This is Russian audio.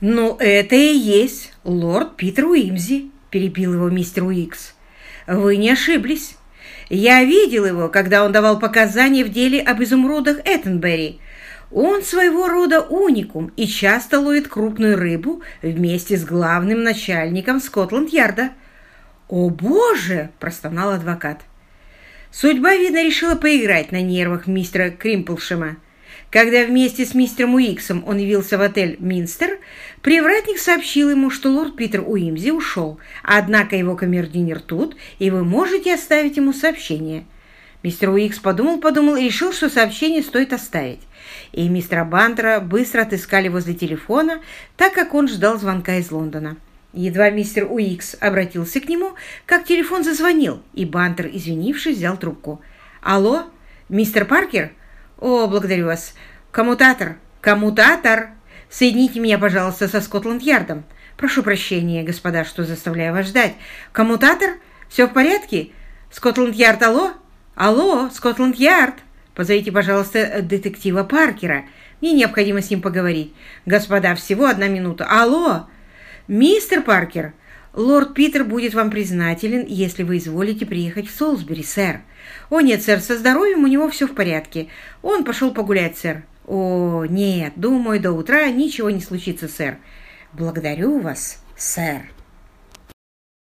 «Ну, это и есть лорд Питер Уимзи», — перебил его мистер Уикс. «Вы не ошиблись. Я видел его, когда он давал показания в деле об изумрудах Эттенбери. Он своего рода уникум и часто ловит крупную рыбу вместе с главным начальником Скотланд-Ярда». «О, Боже!» – простонал адвокат. Судьба, видно, решила поиграть на нервах мистера Кримплшема. Когда вместе с мистером Уиксом он явился в отель «Минстер», привратник сообщил ему, что лорд Питер Уимзи ушел, однако его камердинер тут, и вы можете оставить ему сообщение. Мистер Уикс подумал-подумал и решил, что сообщение стоит оставить. И мистера Бантера быстро отыскали возле телефона, так как он ждал звонка из Лондона. Едва мистер Уикс обратился к нему, как телефон зазвонил, и Бантер, извинившись, взял трубку. «Алло, мистер Паркер?» «О, благодарю вас. Коммутатор! Коммутатор! Соедините меня, пожалуйста, со Скотланд-Ярдом. Прошу прощения, господа, что заставляю вас ждать. Коммутатор? Все в порядке? Скотланд-Ярд, алло? Алло, Скотланд-Ярд! Позовите, пожалуйста, детектива Паркера. Мне необходимо с ним поговорить. Господа, всего одна минута. Алло! Мистер Паркер, лорд Питер будет вам признателен, если вы изволите приехать в Солсбери, сэр. «О, нет, сэр, со здоровьем у него все в порядке. Он пошел погулять, сэр». «О, нет, думаю, до утра ничего не случится, сэр». «Благодарю вас, сэр».